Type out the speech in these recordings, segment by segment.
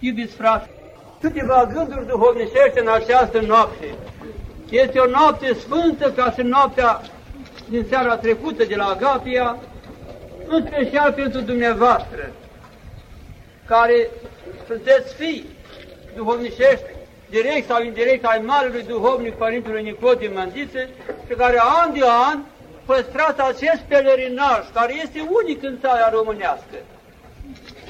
Iubiți frate, câteva gânduri duhovnicești în această noapte. Este o noapte sfântă ca și noaptea din seara trecută de la Agapia, în special pentru dumneavoastră, care sunteți fii duhovnicești, direct sau indirect ai Marelui Duhovnic Părintele Nicodim Mândițe, pe care an de an păstrați acest pelerinaj, care este unic în țara românească.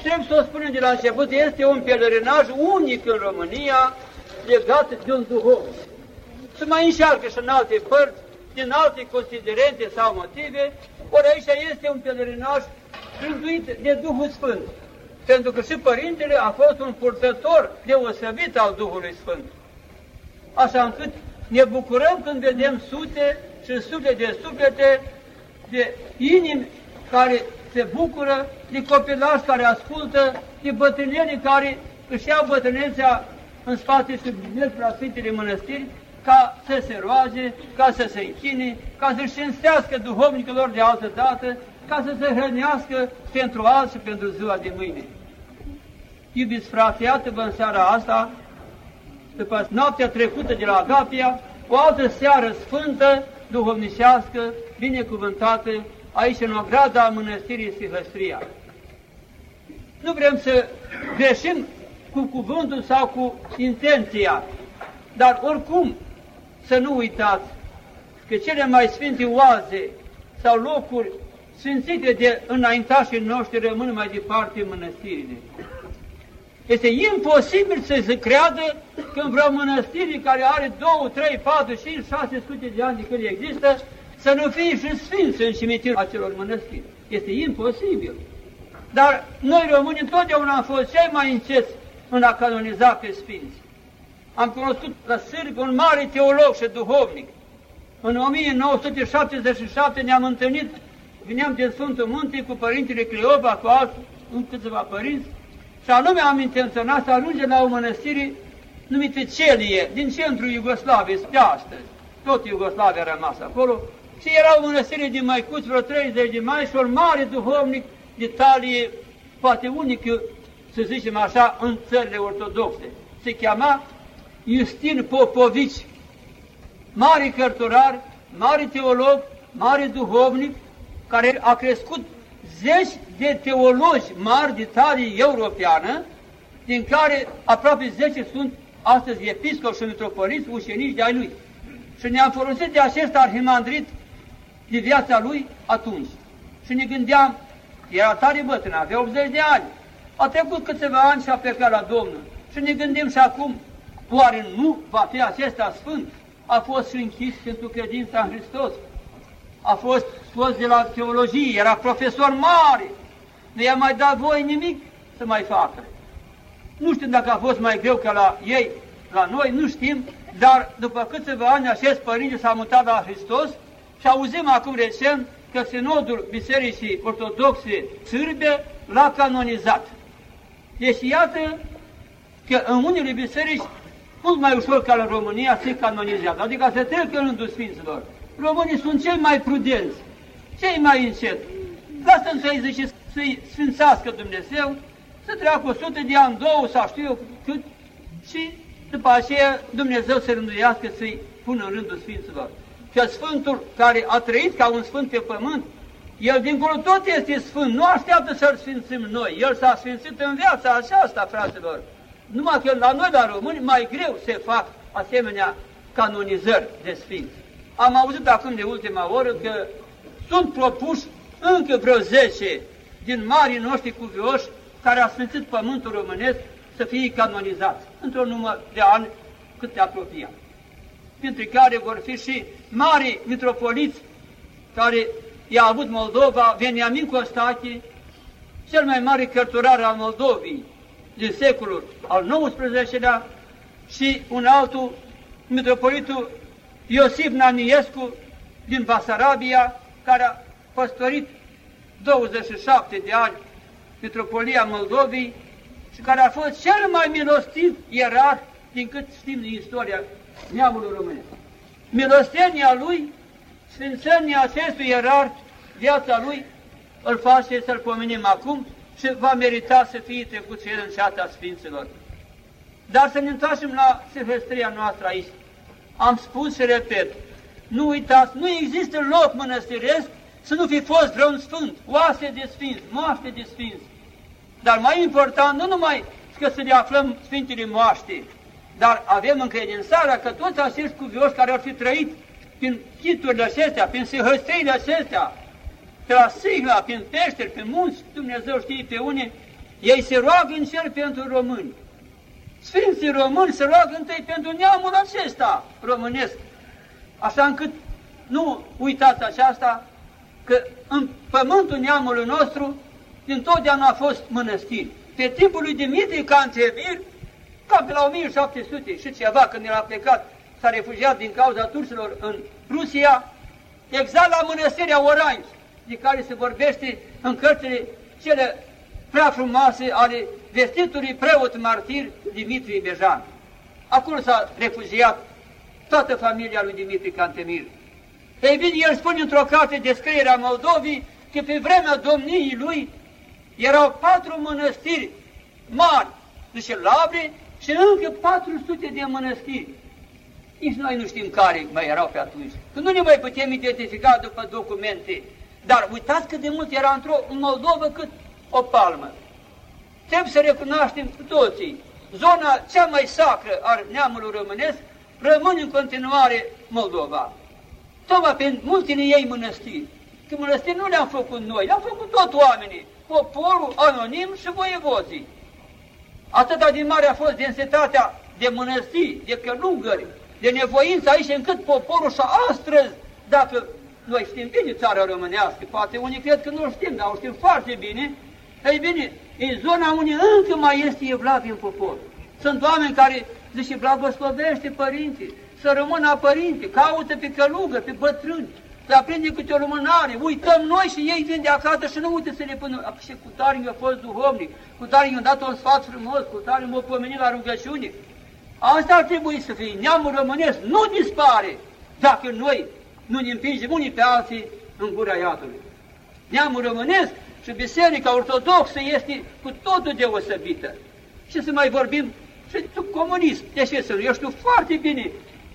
Trebuie să o spunem de la început, este un pelerinaj unic în România, legat de un duhovnic. Se mai înșearcă și în alte părți, din alte considerente sau motive, ori aici este un pelerinaj rânduit de Duhul Sfânt. Pentru că și Părintele a fost un purtător deosebit al Duhului Sfânt. Așa încât ne bucurăm când vedem sute și sute de suflete, de inimi care se bucură, de copilași care ascultă, de bătrâneni care își iau bătrânețea în spate și merg la Sfintele Mănăstiri, ca să se roage, ca să se închine, ca să-și cinstească duhovnicilor de altă dată, ca să se hrănească pentru azi și pentru ziua de mâine. Iubiți frate, iată-vă în seara asta, după noaptea trecută de la Agapia, o altă seară sfântă, duhovnicească, binecuvântată, aici în ograda mănăstirii Sihăstria. Nu vrem să greșim cu cuvântul sau cu intenția, dar oricum să nu uitați că cele mai sfinte oaze sau locuri sfințite de înaintașii noștri rămân mai departe în mănăstirile. Este imposibil să se creadă că în vreo mănăstire care are 2, 3, 4, 5, 600 de ani de când există, să nu fie și sfinți în cimitirul acelor mănăstiri. Este imposibil. Dar noi români întotdeauna am fost cei mai înceți în a canoniza pe sfinți. Am cunoscut la Sârbi un mare teolog și duhovnic. În 1977 ne-am întâlnit, vineam din Sfântul Munte cu Părintele Cleoba, cu alți, în câțiva părinți, și anume am intenționat să ajungem la o mănăstire numită Celie, din centrul Iugoslaviei, de astăzi. Tot Iugoslavia a rămas acolo. Și era o mănăstire din Maicuț, vreo 30 de mai și un mare duhovnic de talie, poate unic, să zicem așa, în țările ortodoxe. Se cheama Justin Popovici, mare cărturar, mare teolog, mare duhovnic, care a crescut zeci de teologi mari de talie europeană, din care aproape 10 sunt astăzi episcopi și metropoliți, ușenici de ai lui. Și ne-am folosit de acest arhimandrit de viața lui atunci. Și ne gândeam, era tare bătrân, avea 80 de ani, a trecut câțiva ani și a plecat la Domnul. Și ne gândim și acum, oare nu va fi acesta sfânt? A fost și închis pentru credința în Hristos a fost scos de la teologie, era profesor mare, nu i-a mai dat voi nimic să mai facă. Nu știu dacă a fost mai greu ca la ei, la noi, nu știm, dar după câțiva ani acest părinte s-a mutat la Hristos și auzim acum recent că Sinodul Bisericii Ortodoxe Sârbe l-a canonizat. Deci iată că în unele biserici mult mai ușor ca în România se canonizează, adică se trec în rândul Sfinților românii sunt cei mai prudenți, cei mai încet. Lasă să-i zice să-i sfințească Dumnezeu, să treacă o sută de ani, două sau știu eu cât, și după aceea Dumnezeu să rânduiască să-i pună în rândul Sfinților. Și Sfântul care a trăit ca un Sfânt pe pământ, el dincolo tot este Sfânt, nu așteaptă să-L sfințim noi. El s-a sfințit în viața aceasta, fraților. Numai că la noi, la români, mai greu se fac asemenea canonizări de Sfinți. Am auzit acum de ultima oră că sunt propuși încă vreo 10 din marii noștri cuvioși care au sfințit pământul românesc să fie canonizați într-un număr de ani cât te apropia. Printre care vor fi și mari mitropoliți care i-a avut Moldova, Veniamin Costache, cel mai mare cărturar al Moldovii din secolul al XIX-lea și un altul, mitropolitul Iosif Naniescu din Basarabia, care a păstorit 27 de ani Metropolia Moldovei și care a fost cel mai milostiv ierarh din cât știm din istoria neamului românesc. Milostenia lui, sfințenia acestui ierarh, viața lui, îl face să-l pomenim acum și va merita să fie trecut și el în ceata Sfinților. Dar să ne întoarcem la Silvestria noastră aici. Am spus și repet, nu uitați, nu există loc mănăstiresc să nu fi fost vreun sfânt, oase de sfinți, moaște de sfinți. Dar mai important, nu numai că să ne aflăm Sfintele Moaște, dar avem încredințarea că toți acești cuvioși care au fi trăit prin chiturile acestea, prin sihăstreile acestea, pe la sigla, prin peșteri, pe munți, Dumnezeu știe pe unii, ei se roagă în cer pentru români. Sfinții români se roagă întâi pentru neamul acesta românesc. Așa încât nu uitați aceasta, că în pământul neamului nostru, din totdeauna a fost mănăstiri. Pe timpul lui Dimitrie Cantemir, cam pe la 1700 și ceva, când el a plecat, s-a refugiat din cauza turcilor în Rusia, exact la mănăstirea Oranj, de care se vorbește în cărțile cele prea frumoase ale vestitului preot martir Dimitrie Bejan. Acolo s-a refugiat toată familia lui Dimitrie Cantemir. Ei bine, el spune într-o carte descrierea Moldovii că pe vremea domniei lui erau patru mănăstiri mari, zice Labre, și încă 400 de mănăstiri. Nici noi nu știm care mai erau pe atunci. Că nu ne mai putem identifica după documente. Dar uitați cât de mult era într-o în Moldovă cât o palmă. Trebuie să recunoaștem cu toții. Zona cea mai sacră a neamului românesc rămâne în continuare Moldova. Tocmai pe multele ei mănăstiri. Că mănăstiri nu le-am făcut noi, le-am făcut tot oamenii, poporul anonim și voievozii. Atâta din mare a fost densitatea de mănăstiri, de călugări, de nevoință aici, încât poporul și astăzi, dacă noi știm bine țara românească, poate unii cred că nu știm, dar o știm foarte bine, ei bine, în zona unde încă mai este evlav în popor. Sunt oameni care zice, blagoslovește părinții, să rămână părinte, caută pe călugă, pe bătrâni, să aprinde câte o lumânare, uităm noi și ei vin de acasă și nu uite să le pună. Și cu tare a fost duhovnic, cu tare i-a dat un sfat frumos, cu tare m-a pomenit la rugăciune. Asta ar trebui să fie. Neamul românesc nu dispare dacă noi nu ne împingem unii pe alții în gura iadului. Neamul românesc și Biserica Ortodoxă este cu totul deosebită. Și să mai vorbim și tu comunist. De ce să nu? Eu știu foarte bine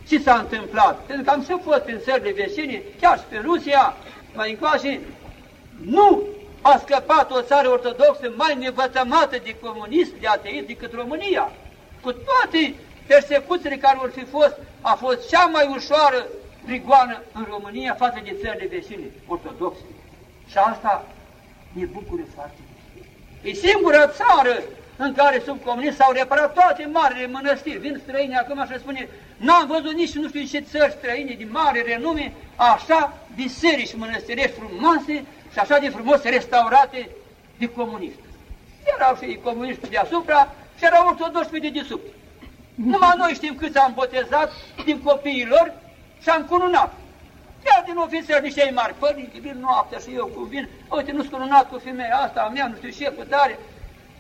ce s-a întâmplat. Pentru că am să fost în țările vecine, chiar și pe Rusia, mai încoace, nu a scăpat o țară ortodoxă mai nevătămată de comunist, de ateist, decât România. Cu toate persecuțiile care vor fi fost, a fost cea mai ușoară prigoană în România față de țările vecine ortodoxe. Și asta ne bucură foarte mult. E singura țară în care sub comunist s-au reparat toate marile mănăstiri. Vin străini acum și spune, n-am văzut nici nu știu ce țări străine din mare renume, așa biserici mănăstirești frumoase și așa de frumos restaurate de comuniști. Erau și comuniști deasupra și erau ortodoxi pe de desubt. Numai noi știm câți am botezat din copiilor și am cununat. Chiar din ofițer niște mari, părinți, vin noaptea și eu cum vin, uite, nu-s cununat cu femeia asta a mea, nu știu ce, cu tare,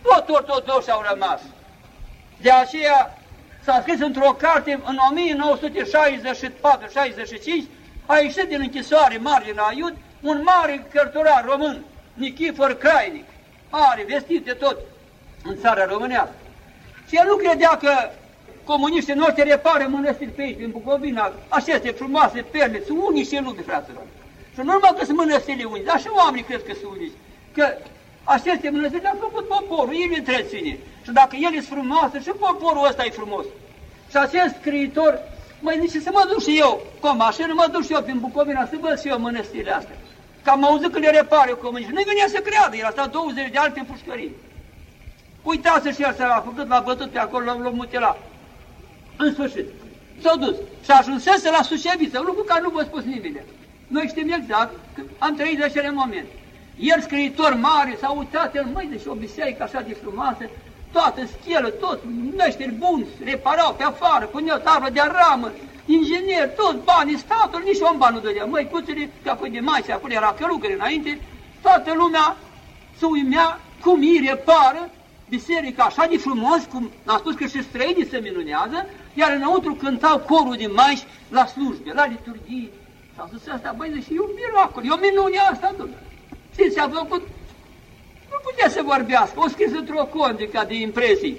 tot ortodoxi au rămas. De aceea s-a scris într-o carte în 1964-65, a ieșit din închisoare la Iud, un mare cărturar român, Nichifor Crainic, are vestit de tot în țara românească. Și el nu credea că comuniștii noștri repară mănăstiri pe aici, în Bucovina, aceste frumoase perle, sunt uniși și lume, fraților. Și nu numai că sunt mănăstirile uniți, dar și oamenii cred că sunt uniți. Că aceste mănăstiri le-a făcut poporul, el îi întreține. Și dacă el e frumos, și poporul ăsta e frumos. Și acest scriitor, măi, nici să mă duc și eu cu o mașină, mă duc și eu prin Bucovina să văd și eu mănăstirile astea. Că am auzit că le repare comuniști. Nu venea să creadă, el a stat 20 de ani pe pușcărie. Uitați și el s-a făcut, l-a bătut pe acolo, l-a mutilat. În sfârșit, s-au dus și ajunsese la Suceviță, lucru care nu vă spus nimeni. Noi știm exact că am trăit de acele momente. El, scriitor mare, s-a uitat el, măi, deci o biserică așa de frumoasă, toată schelă, tot, meșteri buni, reparau pe afară, puneau tablă de ramă, inginer, tot banii, statul, nici un ban nu dădea. Măi, cuțele, că apoi de mai acolo era călugări înainte, toată lumea se uimea cum îi repară biserica așa de frumos, cum a spus că și străinii se minunează, iar înăuntru cântau corul de maiși la slujbe, la liturghie. Și am zis asta, băi, și e un miracol, e o minune asta, domnule. Știți ce a făcut? Nu putea să vorbească, o scris într-o condica de impresii.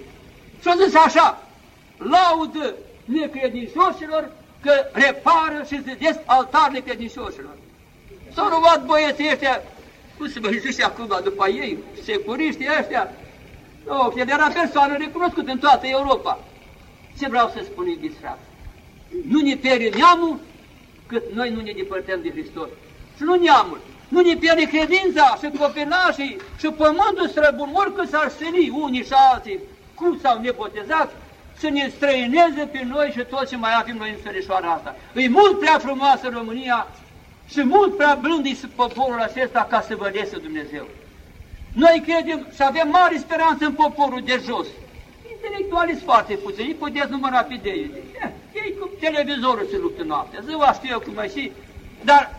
Și-a zis așa, laudă necredincioșilor că repară și zidesc altarele credincioșilor. S-au rugat băieții ăștia, cum să vă zice acum după ei, securiștii ăștia, oh, el era persoană recunoscută în toată Europa. Ce vreau să spun, iubiți frate? Nu ne pierde neamul cât noi nu ne depărtăm de Hristos. Și nu neamul, nu ne pierde credința și copilașii și pământul străbun, oricât s-ar sări unii și alții, cum s-au nepotezat, să ne străineze pe noi și tot ce mai avem noi în sărișoara asta. E mult prea frumoasă România și mult prea blând poporul acesta ca să vă lese Dumnezeu. Noi credem și avem mare speranță în poporul de jos. Intelectuali sunt foarte puțini, puteți număra pe de ei. Eh, ei cu televizorul se luptă noaptea, ziua știu eu cum mai și, dar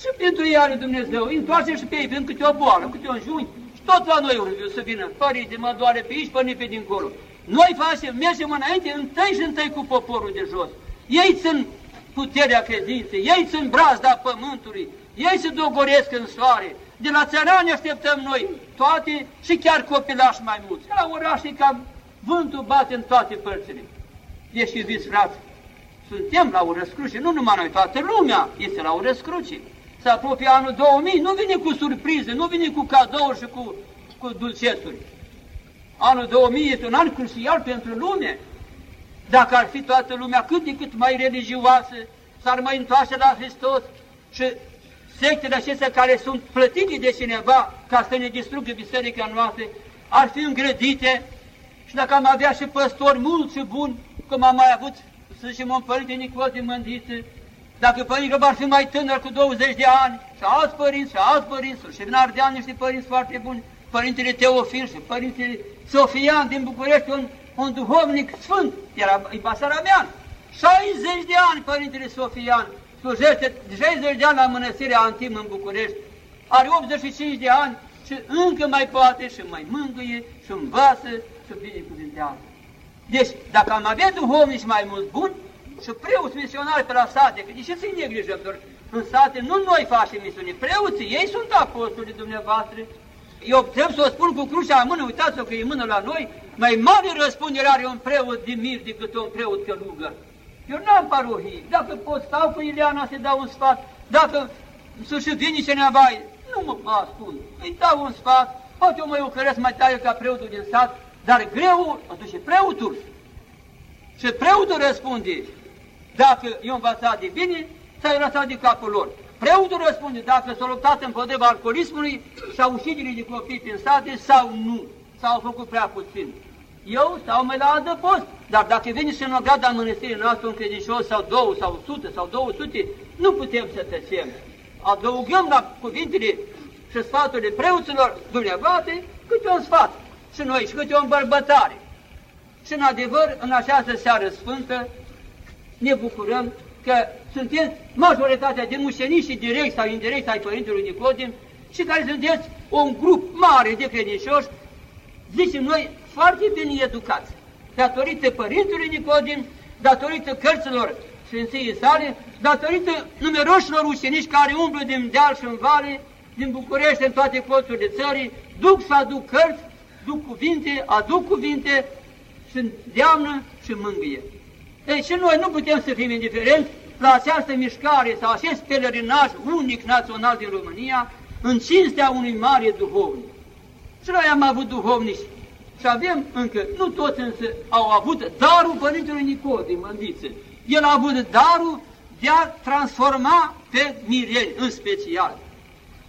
și pentru ei are Dumnezeu, întoarce și pe ei, vin câte o boală, câte un junți, și tot la noi urmă să vină, părinte, mă doare pe aici, până pe dincolo. Noi facem, mergem înainte, întâi și întâi cu poporul de jos. Ei țin puterea credinței, ei țin brazda pământului, ei se dogoresc în soare. De la țărani așteptăm noi toate și chiar copilași mai mulți. La oraș e cam vântul bate în toate părțile. Deci, iubiți frați, suntem la o răscruce, nu numai noi, toată lumea este la o răscruce. Se apropie anul 2000, nu vine cu surprize, nu vine cu cadouri și cu, cu dulcețuri. Anul 2000 este un an crucial pentru lume. Dacă ar fi toată lumea cât de cât mai religioasă, s-ar mai întoarce la Hristos și sectele acestea care sunt plătite de cineva ca să ne distrugă biserica noastră, ar fi îngrădite și dacă am avea și păstori mulți și buni, cum am mai avut, să zicem, un părinte Nicodem Mândiță, dacă părintele ar fi mai tânăr cu 20 de ani, și alți părinți, și alți părinți, și din Ardeal niște părinți foarte buni, părintele Teofil și părintele Sofian din București, un, un duhovnic sfânt, era Basarabean. 60 de ani părintele Sofian slujește 60 de ani la mănăstirea Antim în București, are 85 de ani și încă mai poate și mai mângâie și învață și binecuvintează. Deci, dacă am avea duhovnici mai mulți buni și preoți misionari pe la sate, că de ce să-i neglijăm? În sate nu noi facem misiuni, preoții, ei sunt apostolii dumneavoastră, eu trebuie să o spun cu crucea în mână, uitați-o că e mână la noi, mai mare răspundere are un preot din mir decât un preot călugăr. Eu n-am parohii, dacă pot stau cu Ileana să dau un sfat, dacă să-și vine cineva, nu mă, mă ascund, îi dau un sfat, poate eu mă ucăresc mai tare ca preotul din sat, dar greu atunci preotul. Și preotul răspunde, dacă i-a învățat de bine, s-a lăsat de capul lor. Preotul răspunde dacă s-a luptat împotriva alcoolismului sau uciderii de copii prin sate sau nu, sau făcut prea puțin. Eu stau mai la adăpost, dar dacă vine și în o gradă a mănăstirii noastre un credincios sau două sau sută sau două sute, nu putem să tăcem. Adăugăm la cuvintele și sfaturile preoților dumneavoastră câte un sfat și noi și câte o îmbărbătare. Și în adevăr, în această seară sfântă, ne bucurăm că sunteți majoritatea din mușenișii direct sau indirect ai Părintelui Nicodim și care sunteți un grup mare de credincioși, zicem noi, foarte bine educați, datorită Părintelui Nicodim, datorită cărților Sfinției sale, datorită numeroșilor ucenici care umblă din deal și în vale, din București, în toate colțurile țării, duc să aduc cărți, duc cuvinte, aduc cuvinte și îndeamnă și mângâie. Deci și noi nu putem să fim indiferenți la această mișcare sau acest pelerinaj unic național din România în cinstea unui mare duhovnic. Și noi am avut duhovnici și avem încă, nu toți însă au avut darul Părintelui Nicodim, Mândiță. El a avut darul de a transforma pe mireni în special.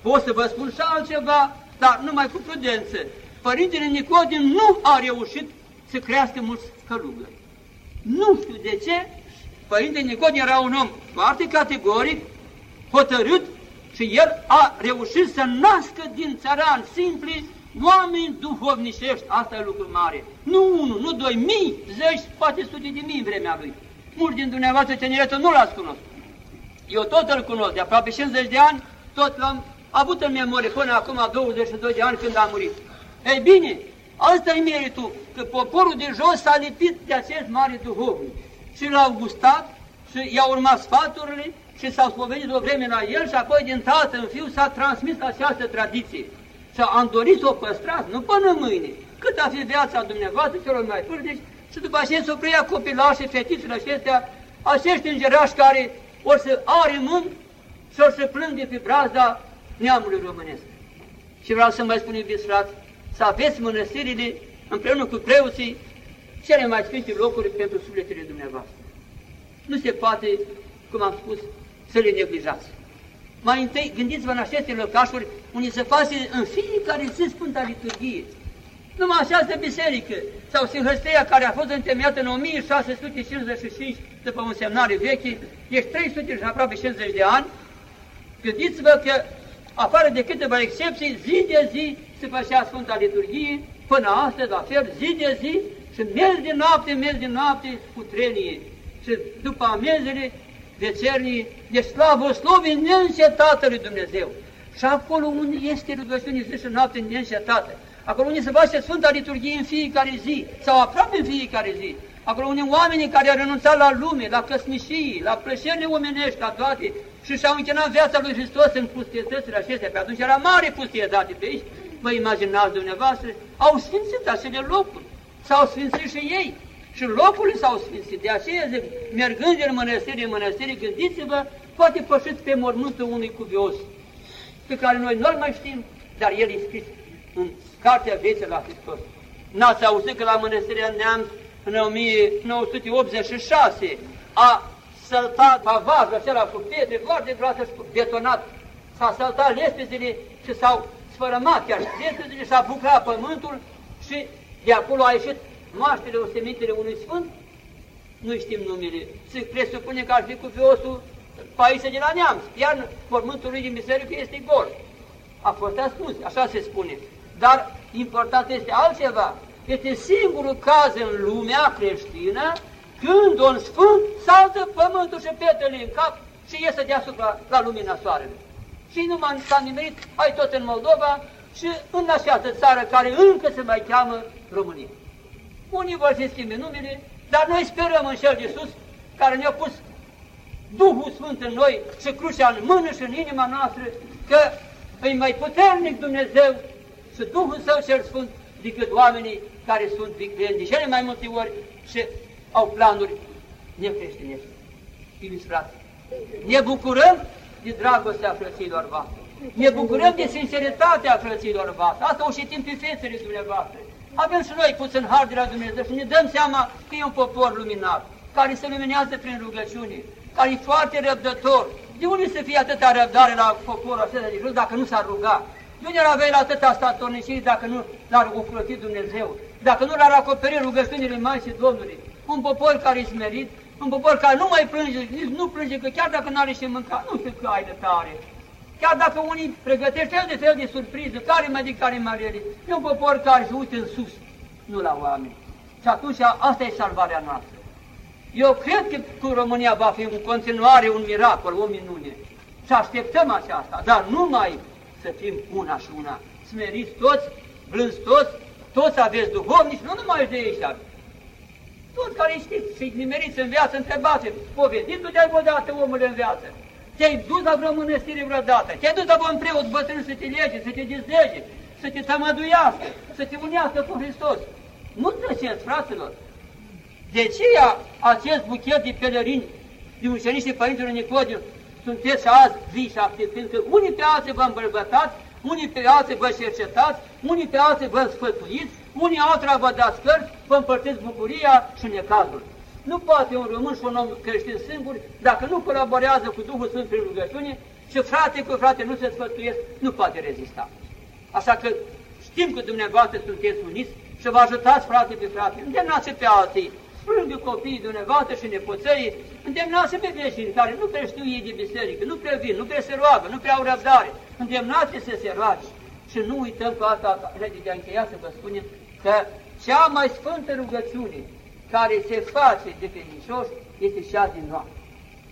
Pot să vă spun și altceva, dar numai cu prudență. Părintele Nicodim nu a reușit să crească mulți călugări. Nu știu de ce, Părinte Nicodim era un om foarte categoric, hotărât și el a reușit să nască din țăran simpli oameni duhovnicești. Asta e lucru mare. Nu unul, nu doi, mii, zeci, poate sute de mii în vremea lui. Mulți din dumneavoastră tineretul nu l-ați cunoscut. Eu tot îl cunosc, de aproape 50 de ani, tot l-am avut în memorie până acum 22 de ani când a murit. Ei bine, asta e meritul, că poporul de jos s-a lipit de acest mare duhovnic și l-au gustat și i-au urmat sfaturile și s-au spovedit o vreme la el și apoi din tată în fiu s-a transmis această tradiție. sau am dorit să o păstrați, nu până mâine, cât a fi viața dumneavoastră celor mai pârnici, și după aceea să o preia copilașii, fetițele acestea, acești îngerași care o să are mânt și o să plâng de pe brazda neamului românesc. Și vreau să mai spun, iubiți frați, să aveți mănăstirile împreună cu preoții cele mai sfinte locuri pentru sufletele dumneavoastră. Nu se poate, cum am spus, să le neglijați. Mai întâi, gândiți-vă în aceste locașuri unde se face în fiecare zi Sfânta Liturghie. Numai această biserică, sau Sinhăsteia, care a fost întemeiată în 1655 după un semnare veche, deci 300 și aproape 50 de ani, gândiți-vă că, afară de câteva excepții, zi de zi se făcea Sfânta Liturghie, până astăzi, la fel, zi de zi, și mergi de noapte, mergi de noapte cu trenie. Și după amezele vecernii, de slavă, slovi neîncetată lui Dumnezeu. Și acolo unde este rugăciune zi și noapte neîncetată, acolo unde se face Sfânta Liturghie în fiecare zi, sau aproape în fiecare zi, acolo unde oamenii care au renunțat la lume, la căsnișii, la plăcerile omenești, la toate, și și-au închinat viața lui Hristos în pustietățile acestea, pe atunci era mare pustietate pe aici, vă imaginați dumneavoastră, au sfințit acele locuri, s-au sfințit și ei, și locurile s-au sfințit. De aceea zic, mergând din mănăstire în mănăstire, gândiți-vă, poate pășiți pe mormântul unui cuvios, pe care noi nu-l mai știm, dar el e scris în Cartea Vieții la Hristos. N-ați auzit că la Mănăstirea Neamț, în 1986, a săltat pavajul acela cu pietre foarte groase și detonat. S-a săltat lespezele și s-au sfărămat chiar lespezele și a buclat pământul și de acolo a ieșit maștele osemitele unui sfânt, nu știm numele, se presupune că ar fi cu fiosul Paise de la Neamț, iar mormântul lui din biserică este gol. A fost ascuns, așa se spune. Dar important este altceva. Este singurul caz în lumea creștină când un sfânt saltă pământul și pietele în cap și iese deasupra la lumina soarelui. Și nu s-a nimerit, ai tot în Moldova și în această țară care încă se mai cheamă România. Unii vor să schimbe numele, dar noi sperăm în cel de sus, care ne-a pus Duhul Sfânt în noi și crucea în mână și în inima noastră, că e mai puternic Dumnezeu și Duhul Său cel Sfânt decât oamenii care sunt vicleni de cele mai multe ori și au planuri necreștinești. Iubiți frate, ne bucurăm de dragostea frăților voastre. Ne bucurăm de sinceritatea frăților voastre. Asta o știm pe fețele dumneavoastră. Avem și noi puțin har de la Dumnezeu și ne dăm seama că e un popor luminat, care se luminează prin rugăciune, care e foarte răbdător. De unde să fie atâta răbdare la poporul acesta de jos dacă nu s-ar ruga? De unde ar avea atâta statornicire dacă nu l-ar ocroti Dumnezeu? Dacă nu l-ar acoperi rugăciunile Maicii Domnului? Un popor care e smerit, un popor care nu mai plânge, nici nu plânge, că chiar dacă nu are ce mânca, nu știu că ai de tare. Chiar dacă unii pregătește fel de fel de surpriză, care mai de care mai rele, e un popor care se uită în sus, nu la oameni. Și atunci asta e salvarea noastră. Eu cred că cu România va fi în continuare un miracol, o minune. Și așteptăm aceasta, dar numai să fim una și una. Smeriți toți, blânzi toți, toți aveți duhovnici, nu numai de ăștia. Toți care știți și nimeriți în viață, întrebați povediți-o de-ai odată omul în viață. Te-ai dus la vreo mănăstire vreodată, te-ai dus la un preot bătrân să te lege, să te dezlege, să te tămăduiască, să te unească cu Hristos. Nu treceți, fraților. De ce acest buchet de pelerini din ucenicii Părintelui Nicodiu sunteți azi vii și activi, fiindcă unii pe alții vă îmbărbătați, unii pe alții vă cercetați, unii pe alții vă sfătuiți, unii altora vă dați cărți, vă împărțiți bucuria și necazul. Nu poate un român și un om creștin singur, dacă nu colaborează cu Duhul Sfânt prin rugăciune și frate cu frate nu se sfătuiesc, nu poate rezista. Așa că știm că dumneavoastră sunteți uniți și vă ajutați frate pe frate, îndemnați pe alții, strângă copiii dumneavoastră și nepoțăii, îndemnați pe vecinii care nu prea știu ei de biserică, nu prea vin, nu prea se roagă, nu prea au răbdare, îndemnați să se roage. Și nu uităm că asta, de a încheia să vă spunem, că cea mai sfântă rugăciune care se face de credincioși este cea din noapte.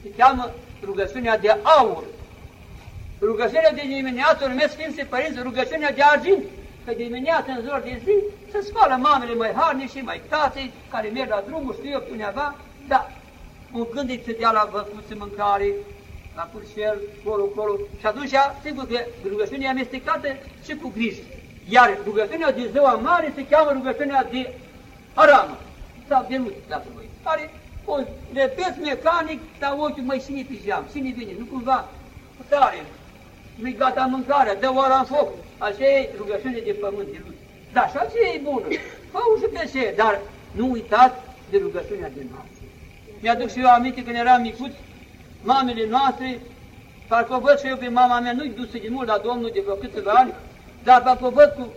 Se cheamă rugăciunea de aur. Rugăciunea de dimineață o numesc Sfinții Părinți rugăciunea de argint, că dimineața în zor de zi se spală mamele mai harnici și mai tate, care merg la drumul, știu eu, undeva, dar un gând să dea la văcuță mâncare, a pus și el colo, colo. Și atunci, sigur că rugăciunea amestecată și cu grijă. Iar rugăciunea de ziua mare se cheamă rugăciunea de aramă sau de nu, dacă voi. Care o repet mecanic, dar ochiul mai cine pe geam, cine vine, nu cumva tare, nu-i gata mâncarea, dă oara în foc. Așa e rugăciune de pământ de lui. Da, și așa e bună. Fă și pe ce, dar nu uitați de rugăciunea de noastră. Mi-aduc și eu aminte când eram micuț, mamele noastre, parcă văd și eu pe mama mea, nu-i dusă de mult la Domnul de vreo câțiva ani, dar parcă văd cu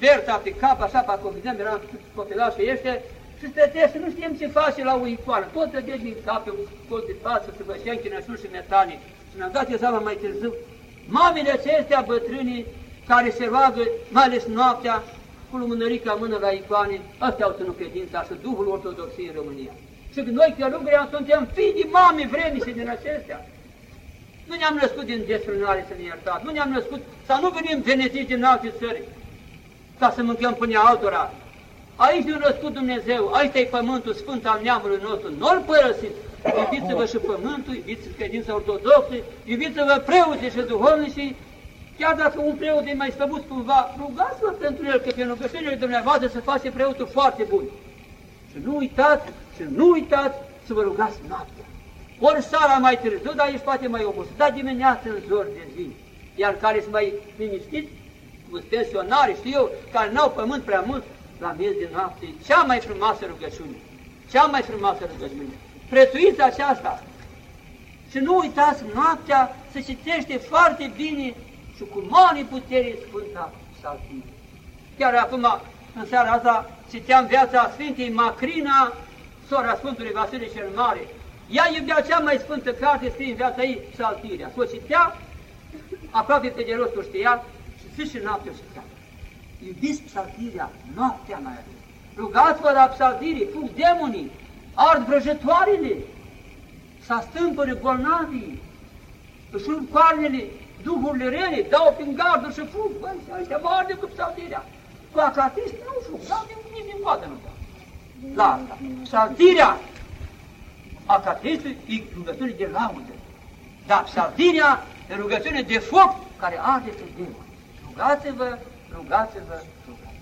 Berta pe cap, așa, parcă vedeam, eram copilaș și este, și stătea și nu știm ce face la o icoană. Tot de din cap pe un colț de față, să vă închinășul și metanii. Și mi-am dat eu seama mai târziu, mamele acestea bătrâni care se roagă, mai ales noaptea, cu lumânărica mână la icoane, astea au ținut credința și Duhul Ortodoxiei în România. Și noi călugări suntem fii de mame vremișe din acestea. Nu ne-am născut din desfrânare să ne iertați, nu ne-am născut, să nu venim veneziți din alte țări, ca să mâncăm până altora. Aici ne-a născut Dumnezeu, aici e pământul sfânt al neamului nostru, nu-l părăsiți. Iubiți-vă și pământul, iubiți credința ortodoxă, iubiți-vă preoții și duhovnicii, chiar dacă un preot e mai slăbut cumva, rugați-vă pentru el, că pe rugăciunile dumneavoastră să face preotul foarte bun. Și nu uitați, și nu uitați să vă rugați noaptea. Ori seara mai târziu, dar ești poate mai obosit, dar dimineața în zor de zi. Iar care sunt mai liniștiți, pensionari, știu eu, care n-au pământ prea mult, la miez de noapte, cea mai frumoasă rugăciune. Cea mai frumoasă rugăciune. Prețuiți aceasta. Și nu uitați, noaptea să citește foarte bine și cu mare putere Sfânta Psaltire. Chiar acum, în seara asta, citeam viața Sfintei Macrina, sora Sfântului Vasile cel Mare. Ea iubea cea mai sfântă carte scrie în viața ei, Psaltirea. S-o citea, aproape pe de rost o știa, și zi și noapte o citea. Iubiți psaltirea, noaptea mai ales. Rugați-vă la psaltirii, fug demonii, ard vrăjătoarele, să stâmpăre bolnavii, își urc coarnele, duhurile rele, dau prin gardul și fug, băi, ăștia mă arde cu psaltirea. Cu acatist nu fug, dar nici din poate nu dau. La asta. Psaltirea, acatistul e rugăciune de laudă, dar psaltirea e rugăciune de foc care arde pe demoni. Rugați-vă rugați-vă, rugați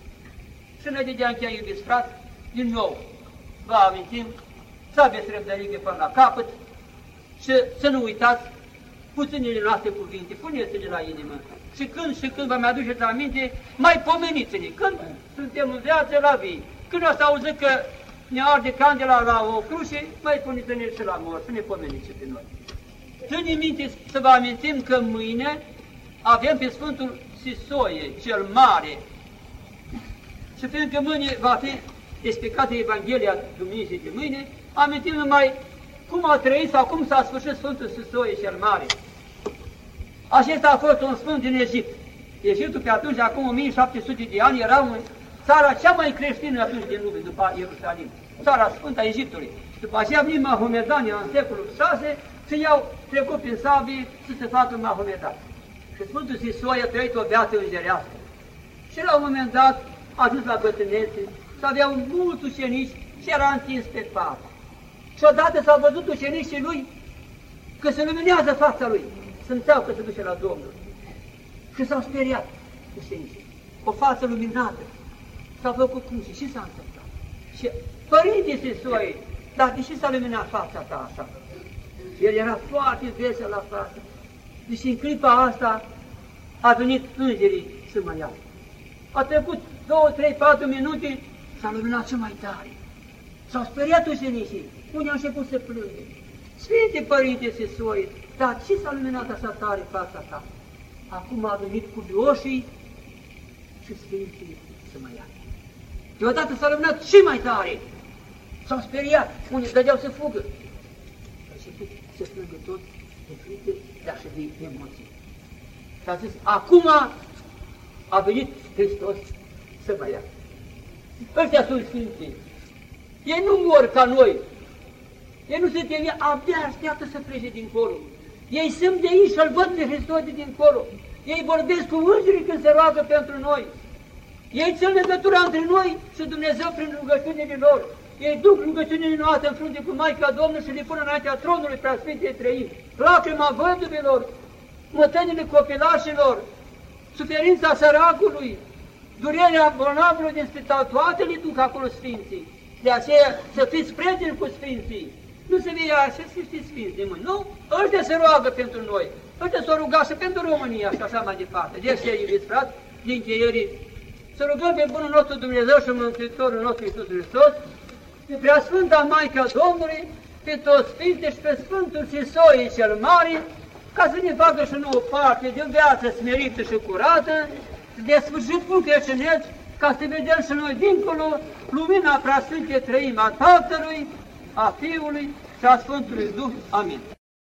Și noi de încheia, iubiți frați, din nou, vă amintim, să aveți răbdărie până la capăt și să nu uitați puținile noastre cuvinte, puneți-le la inimă. Și când și când vă mai aduceți aminte, mai pomeniți-ne. Când suntem în viață la vii, când o să auzit că ne arde candela la o cruce, mai puneți-ne și la mor, să ne pomeniți pe noi. Ține minte să vă amintim că mâine avem pe Sfântul Sisoie, cel mare. Și fiindcă mâine va fi explicată Evanghelia Duminicii de mâine, amintim numai cum a trăit sau cum s-a sfârșit Sfântul Sisoie cel mare. Acesta a fost un sfânt din Egipt. Egiptul pe atunci, acum 1700 de ani, era un, țara cea mai creștină atunci din lume, după Ierusalim. Țara Sfântă a Egiptului. După aceea vin Mahomedania în secolul 6 și i-au trecut prin sabie să se facă Mahomedani. Și Sfântul Sisoi a trăit o viață îngerească. Și la un moment dat a ajuns la bătrânețe, să aveau mulți ucenici și era întins pe pat. Și odată s-au văzut ucenicii lui că se luminează fața lui. Simțeau că se duce la Domnul. Și s-au speriat ucenicii. O față luminată. S-au făcut cruce și s-a întâmplat. Și părinte Sisoi, dar de ce s-a luminat fața ta așa? El era foarte vesel la față. Deci în clipa asta a venit îngerii să mă ia. A trecut două, trei, patru minute, s-a luminat ce mai tare. S-au speriat ucenicii. Unii au început să plângă. Sfinte Părinte Sesoi, dar ce s-a luminat așa tare fața ta? Acum a venit cu vioșii și Sfinții să mă ia. Deodată s-a luminat și mai tare. S-au speriat, unii dădeau să fugă. A început să plângă tot de frică dar și de emoții. Și a zis, acum a venit Hristos să mă ia. Ăștia sunt Sfinții. Ei nu mor ca noi. Ei nu se temie, abia așteaptă să plece dincolo. Ei sunt de aici și-l văd pe Hristos de dincolo. Ei vorbesc cu îngerii când se roagă pentru noi. Ei țin legătura între noi și Dumnezeu prin rugăciunile lor. ei duc rugăciunile noastre în frunte cu Maica Domnului și le pun înaintea tronului preasfintei trăim. Lacrima văduvilor, mătănile copilașilor, suferința săracului, durerea bolnavului din spital, toate le duc acolo Sfinții. De aceea să fiți prieteni cu Sfinții. Nu se vei așa să fiți Sfinți de mâini. Nu? Ăștia se roagă pentru noi. Ăștia s-au rugat și pentru România și așa mai departe. De aceea, iubiți frate, din cheierii, să rugăm pe Bunul nostru Dumnezeu și Mântuitorul nostru Iisus Hristos, pe Preasfânta Maica Domnului, pe toți Sfinte și pe Sfântul Sisoie cel Mare, ca să ne facă și nouă parte de viață smerită și curată, de sfârșit cu creștineți, ca să vedem și noi dincolo lumina preasfântei trăim a Tatălui, a Fiului și a Sfântului Duh. Amin.